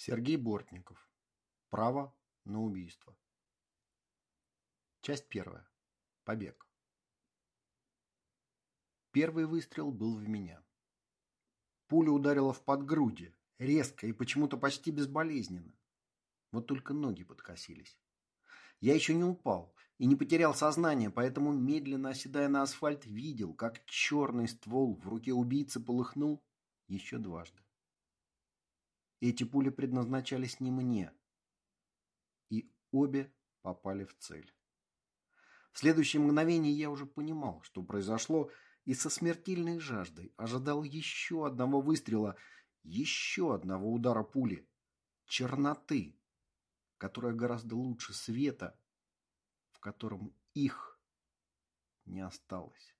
Сергей Бортников. Право на убийство. Часть первая. Побег. Первый выстрел был в меня. Пуля ударила в подгрудье, резко и почему-то почти безболезненно. Вот только ноги подкосились. Я еще не упал и не потерял сознание, поэтому, медленно оседая на асфальт, видел, как черный ствол в руке убийцы полыхнул еще дважды. Эти пули предназначались не мне. И обе попали в цель. В следующее мгновение я уже понимал, что произошло, и со смертельной жаждой ожидал еще одного выстрела, еще одного удара пули. Черноты, которая гораздо лучше света, в котором их не осталось.